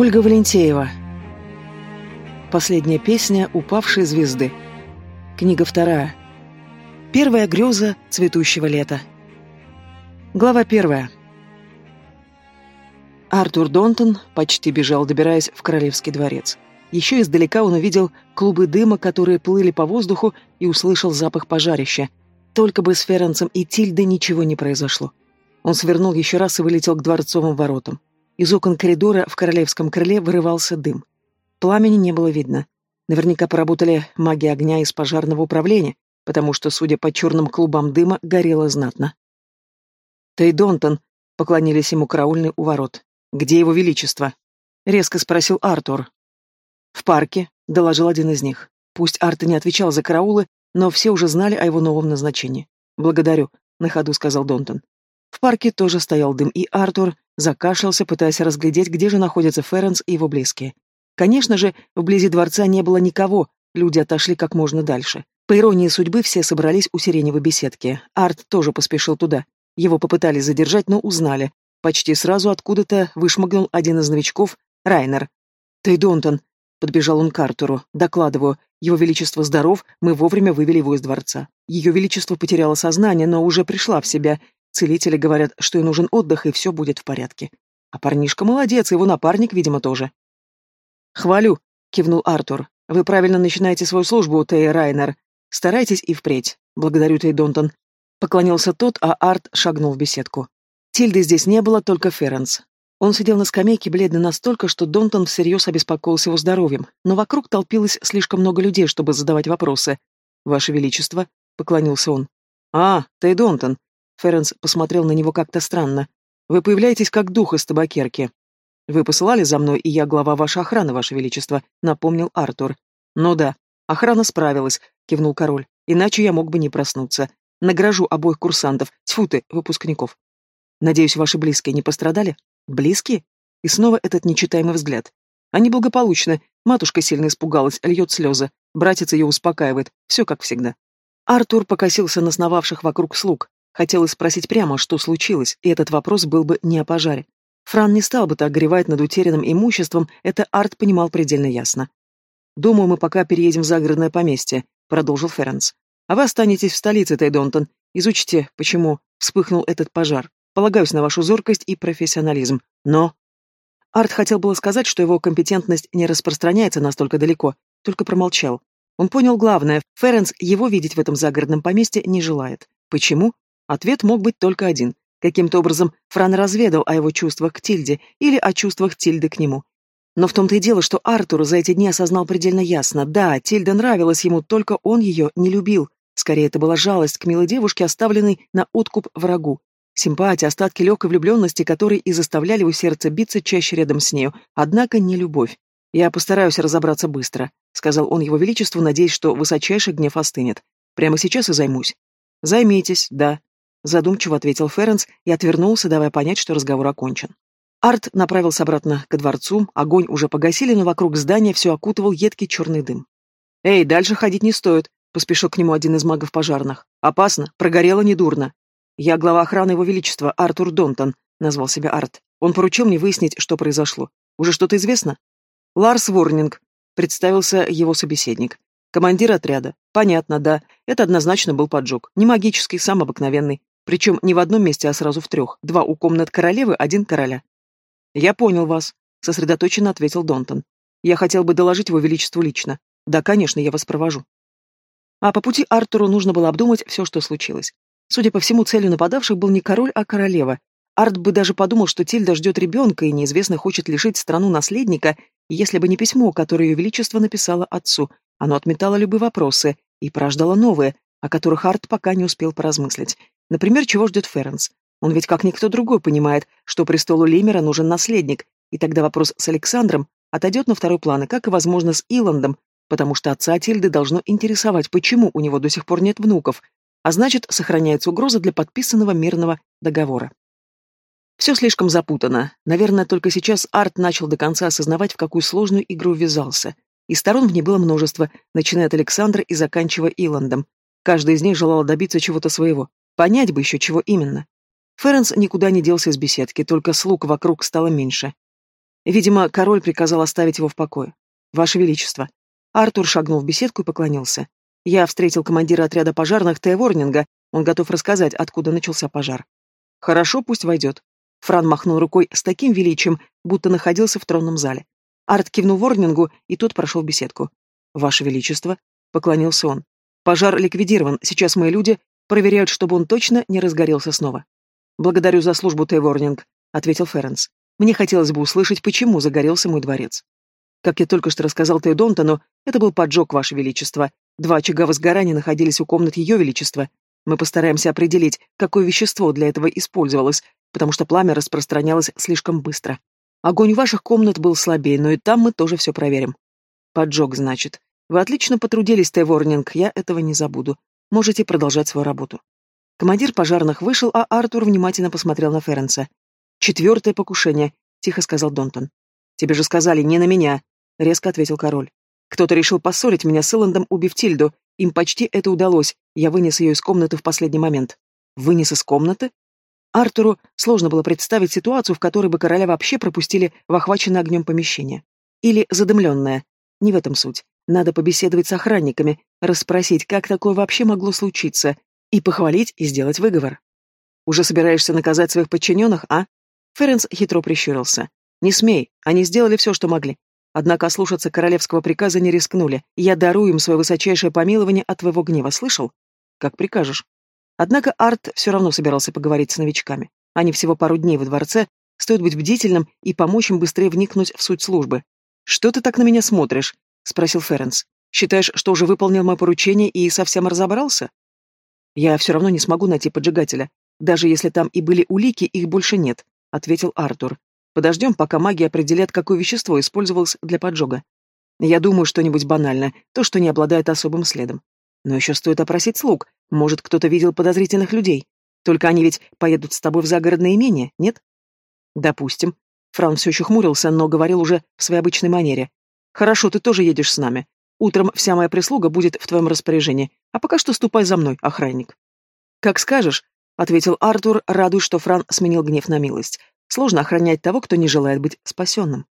Ольга Валентеева. Последняя песня «Упавшие звезды». Книга вторая. Первая греза цветущего лета. Глава первая. Артур Донтон почти бежал, добираясь в Королевский дворец. Еще издалека он увидел клубы дыма, которые плыли по воздуху, и услышал запах пожарища. Только бы с Ференцем и Тильдой ничего не произошло. Он свернул еще раз и вылетел к дворцовым воротам. Из окон коридора в королевском крыле вырывался дым. Пламени не было видно. Наверняка поработали маги огня из пожарного управления, потому что, судя по черным клубам дыма, горело знатно. «Ты, Донтон!» — поклонились ему караульные у ворот. «Где его величество?» — резко спросил Артур. «В парке», — доложил один из них. Пусть Арт не отвечал за караулы, но все уже знали о его новом назначении. «Благодарю», — на ходу сказал Донтон. В парке тоже стоял дым, и Артур закашлялся, пытаясь разглядеть, где же находятся Ференс и его близкие. Конечно же, вблизи дворца не было никого, люди отошли как можно дальше. По иронии судьбы, все собрались у сиреневой беседки. Арт тоже поспешил туда. Его попытались задержать, но узнали. Почти сразу откуда-то вышмыгнул один из новичков, Райнер. «Ты, Донтон!» — подбежал он к Артуру. «Докладываю. Его Величество здоров, мы вовремя вывели его из дворца. Ее Величество потеряло сознание, но уже пришла в себя. Целители говорят, что ей нужен отдых, и все будет в порядке. А парнишка молодец, его напарник, видимо, тоже. «Хвалю», — кивнул Артур. «Вы правильно начинаете свою службу, Тей Райнер. Старайтесь и впредь. Благодарю, Тей Донтон». Поклонился тот, а Арт шагнул в беседку. Тильды здесь не было, только Ференс. Он сидел на скамейке, бледный настолько, что Донтон всерьез обеспокоился его здоровьем, но вокруг толпилось слишком много людей, чтобы задавать вопросы. «Ваше Величество», — поклонился он. «А, Тей Донтон», Ференс посмотрел на него как-то странно. «Вы появляетесь как дух из табакерки». «Вы посылали за мной, и я глава вашей охраны, ваше величество», — напомнил Артур. «Ну да, охрана справилась», — кивнул король. «Иначе я мог бы не проснуться. Награжу обоих курсантов, тьфу ты, выпускников. Надеюсь, ваши близкие не пострадали?» «Близкие?» И снова этот нечитаемый взгляд. Они благополучны. Матушка сильно испугалась, льет слезы. Братец ее успокаивает. Все как всегда. Артур покосился на сновавших вокруг слуг. Хотелось спросить прямо, что случилось, и этот вопрос был бы не о пожаре. Фран не стал бы так горевать над утерянным имуществом, это Арт понимал предельно ясно. «Думаю, мы пока переедем в загородное поместье», — продолжил Ференс. «А вы останетесь в столице, Тейдонтон. Изучите, почему вспыхнул этот пожар. Полагаюсь на вашу зоркость и профессионализм. Но...» Арт хотел было сказать, что его компетентность не распространяется настолько далеко, только промолчал. Он понял главное, Ференс его видеть в этом загородном поместье не желает. Почему? Ответ мог быть только один. Каким-то образом Фран разведал о его чувствах к Тильде или о чувствах Тильды к нему. Но в том-то и дело, что Артур за эти дни осознал предельно ясно. Да, Тильда нравилась ему, только он ее не любил. Скорее, это была жалость к милой девушке, оставленной на откуп врагу. Симпатия, остатки легкой влюбленности, которые и заставляли его сердце биться чаще рядом с нею, однако не любовь. «Я постараюсь разобраться быстро», — сказал он его величеству, надеясь, что высочайший гнев остынет. «Прямо сейчас и займусь». «Займитесь, да», Задумчиво ответил Ференс и отвернулся, давая понять, что разговор окончен. Арт направился обратно к дворцу, огонь уже погасили, но вокруг здания все окутывал едкий черный дым. «Эй, дальше ходить не стоит», — поспешил к нему один из магов пожарных. «Опасно, прогорело недурно». «Я глава охраны его величества, Артур Донтон», — назвал себя Арт. «Он поручил мне выяснить, что произошло. Уже что-то известно?» «Ларс Ворнинг», — представился его собеседник. «Командир отряда. Понятно, да. Это однозначно был поджог. Не магический, сам обыкновенный. Причем не в одном месте, а сразу в трех. Два у комнат королевы, один короля. «Я понял вас», — сосредоточенно ответил Донтон. «Я хотел бы доложить его величеству лично. Да, конечно, я вас провожу». А по пути Артуру нужно было обдумать все, что случилось. Судя по всему, целью нападавших был не король, а королева. Арт бы даже подумал, что Тильда ждет ребенка, и неизвестно хочет лишить страну наследника, если бы не письмо, которое ее величество написало отцу. Оно отметало любые вопросы и порождало новые, о которых Арт пока не успел поразмыслить. Например, чего ждет Ференс? Он ведь как никто другой понимает, что престолу Лемера нужен наследник, и тогда вопрос с Александром отойдет на второй план, и как и, возможно, с Иландом, потому что отца Тильды должно интересовать, почему у него до сих пор нет внуков, а значит, сохраняется угроза для подписанного мирного договора. Все слишком запутано. Наверное, только сейчас Арт начал до конца осознавать, в какую сложную игру ввязался. И сторон в ней было множество, начиная от Александра и заканчивая Иландом. Каждый из них желал добиться чего-то своего. Понять бы еще, чего именно. Ференс никуда не делся из беседки, только слуг вокруг стало меньше. Видимо, король приказал оставить его в покое. Ваше Величество. Артур шагнул в беседку и поклонился. Я встретил командира отряда пожарных Т. Ворнинга. Он готов рассказать, откуда начался пожар. Хорошо, пусть войдет. Фран махнул рукой с таким величием, будто находился в тронном зале. Арт кивнул Ворнингу, и тот прошел в беседку. «Ваше Величество», — поклонился он. «Пожар ликвидирован, сейчас мои люди проверяют, чтобы он точно не разгорелся снова». «Благодарю за службу, Т. Ворнинг», — ответил Ференс. «Мне хотелось бы услышать, почему загорелся мой дворец». «Как я только что рассказал Т. Донтону, это был поджог, Ваше Величество. Два очага возгорания находились у комнат Ее Величества. Мы постараемся определить, какое вещество для этого использовалось, потому что пламя распространялось слишком быстро. Огонь ваших комнат был слабее, но и там мы тоже все проверим. Поджог, значит. Вы отлично потрудились, Т-Ворнинг, я этого не забуду. Можете продолжать свою работу. Командир пожарных вышел, а Артур внимательно посмотрел на Ференса. «Четвертое покушение», — тихо сказал Донтон. «Тебе же сказали, не на меня», — резко ответил король. «Кто-то решил поссорить меня с Иландом, убив Тильду. Им почти это удалось. Я вынес ее из комнаты в последний момент». «Вынес из комнаты?» Артуру сложно было представить ситуацию, в которой бы короля вообще пропустили в охваченное огнем помещение. Или задымленное. Не в этом суть. Надо побеседовать с охранниками, расспросить, как такое вообще могло случиться, и похвалить и сделать выговор. «Уже собираешься наказать своих подчиненных, а?» Ференс хитро прищурился. «Не смей, они сделали все, что могли. Однако ослушаться королевского приказа не рискнули. Я дарую им свое высочайшее помилование от твоего гнева, слышал? Как прикажешь». Однако Арт все равно собирался поговорить с новичками. Они всего пару дней во дворце, стоит быть бдительным и помочь им быстрее вникнуть в суть службы. «Что ты так на меня смотришь?» — спросил Ференс. «Считаешь, что уже выполнил мое поручение и совсем разобрался?» «Я все равно не смогу найти поджигателя. Даже если там и были улики, их больше нет», — ответил Артур. «Подождем, пока маги определят, какое вещество использовалось для поджога. Я думаю, что-нибудь банальное, то, что не обладает особым следом. Но еще стоит опросить слуг. Может, кто-то видел подозрительных людей. Только они ведь поедут с тобой в загородное имение, нет? Допустим. Фран все еще хмурился, но говорил уже в своей обычной манере. Хорошо, ты тоже едешь с нами. Утром вся моя прислуга будет в твоем распоряжении, а пока что ступай за мной, охранник. Как скажешь, ответил Артур, радуясь, что Фран сменил гнев на милость. Сложно охранять того, кто не желает быть спасенным.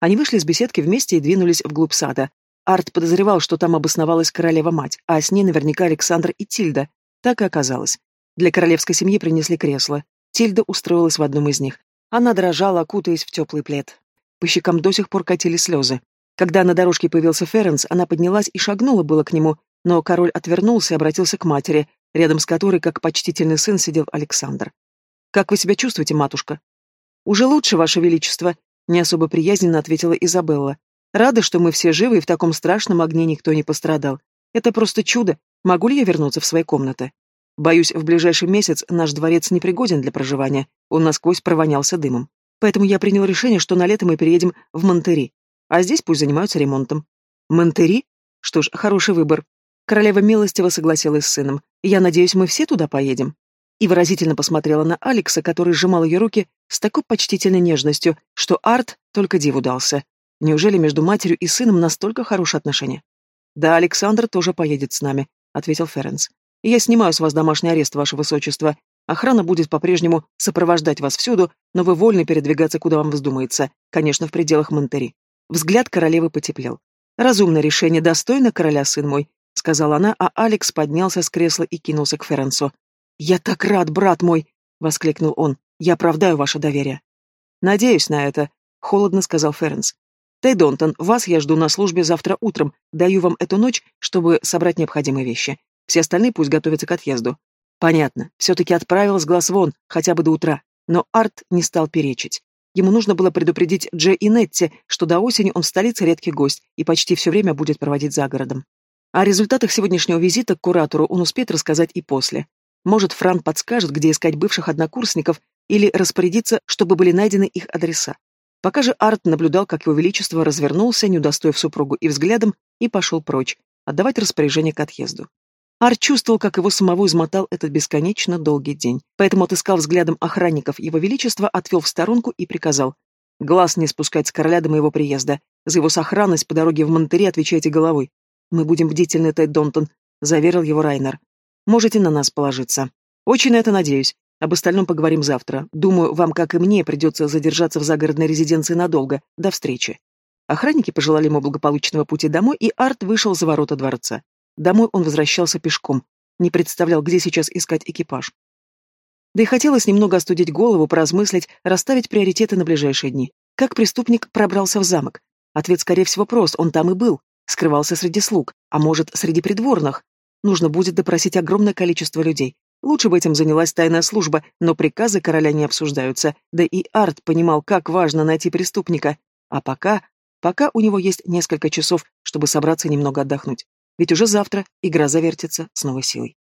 Они вышли из беседки вместе и двинулись вглубь сада. Арт подозревал, что там обосновалась королева-мать, а с ней наверняка Александр и Тильда. Так и оказалось. Для королевской семьи принесли кресло. Тильда устроилась в одном из них. Она дрожала, окутаясь в теплый плед. По щекам до сих пор катили слезы. Когда на дорожке появился Ференс, она поднялась и шагнула было к нему, но король отвернулся и обратился к матери, рядом с которой, как почтительный сын, сидел Александр. «Как вы себя чувствуете, матушка?» «Уже лучше, ваше величество», — не особо приязненно ответила Изабелла. Рада, что мы все живы и в таком страшном огне никто не пострадал. Это просто чудо. Могу ли я вернуться в свои комнаты? Боюсь, в ближайший месяц наш дворец непригоден для проживания. Он насквозь провонялся дымом. Поэтому я принял решение, что на лето мы переедем в Монтери. А здесь пусть занимаются ремонтом. Монтери? Что ж, хороший выбор. Королева милостиво согласилась с сыном. Я надеюсь, мы все туда поедем. И выразительно посмотрела на Алекса, который сжимал ее руки с такой почтительной нежностью, что Арт только диву дался. Неужели между матерью и сыном настолько хорошие отношения? Да, Александр тоже поедет с нами, ответил Ференс. Я снимаю с вас домашний арест, ваше высочество. Охрана будет по-прежнему сопровождать вас всюду, но вы вольны передвигаться, куда вам вздумается, конечно, в пределах Монтери. Взгляд королевы потеплел. Разумное решение, достойно короля, сын мой, сказала она, а Алекс поднялся с кресла и кинулся к Ференсу. Я так рад, брат мой, воскликнул он. Я оправдаю ваше доверие. Надеюсь на это, холодно сказал Ференс. Тэй Донтон, вас я жду на службе завтра утром. Даю вам эту ночь, чтобы собрать необходимые вещи. Все остальные пусть готовятся к отъезду. Понятно. Все-таки отправил с глаз вон, хотя бы до утра. Но Арт не стал перечить. Ему нужно было предупредить Дже и Нетти, что до осени он в столице редкий гость и почти все время будет проводить за городом. О результатах сегодняшнего визита к куратору он успеет рассказать и после. Может, Фран подскажет, где искать бывших однокурсников, или распорядиться, чтобы были найдены их адреса. Пока же Арт наблюдал, как его величество развернулся, не удостоив супругу и взглядом, и пошел прочь, отдавать распоряжение к отъезду. Арт чувствовал, как его самого измотал этот бесконечно долгий день, поэтому отыскал взглядом охранников его величества, отвел в сторонку и приказал. «Глаз не спускать с короля до моего приезда. За его сохранность по дороге в Монтере отвечайте головой. Мы будем бдительны, Тед Донтон», — заверил его Райнер. «Можете на нас положиться». «Очень на это надеюсь», Об остальном поговорим завтра. Думаю, вам, как и мне, придется задержаться в загородной резиденции надолго. До встречи». Охранники пожелали ему благополучного пути домой, и Арт вышел за ворота дворца. Домой он возвращался пешком. Не представлял, где сейчас искать экипаж. Да и хотелось немного остудить голову, поразмыслить, расставить приоритеты на ближайшие дни. Как преступник пробрался в замок? Ответ, скорее всего, прост, он там и был. Скрывался среди слуг, а может, среди придворных. Нужно будет допросить огромное количество людей. Лучше бы этим занялась тайная служба, но приказы короля не обсуждаются, да и Арт понимал, как важно найти преступника. А пока, пока у него есть несколько часов, чтобы собраться немного отдохнуть. Ведь уже завтра игра завертится с новой силой.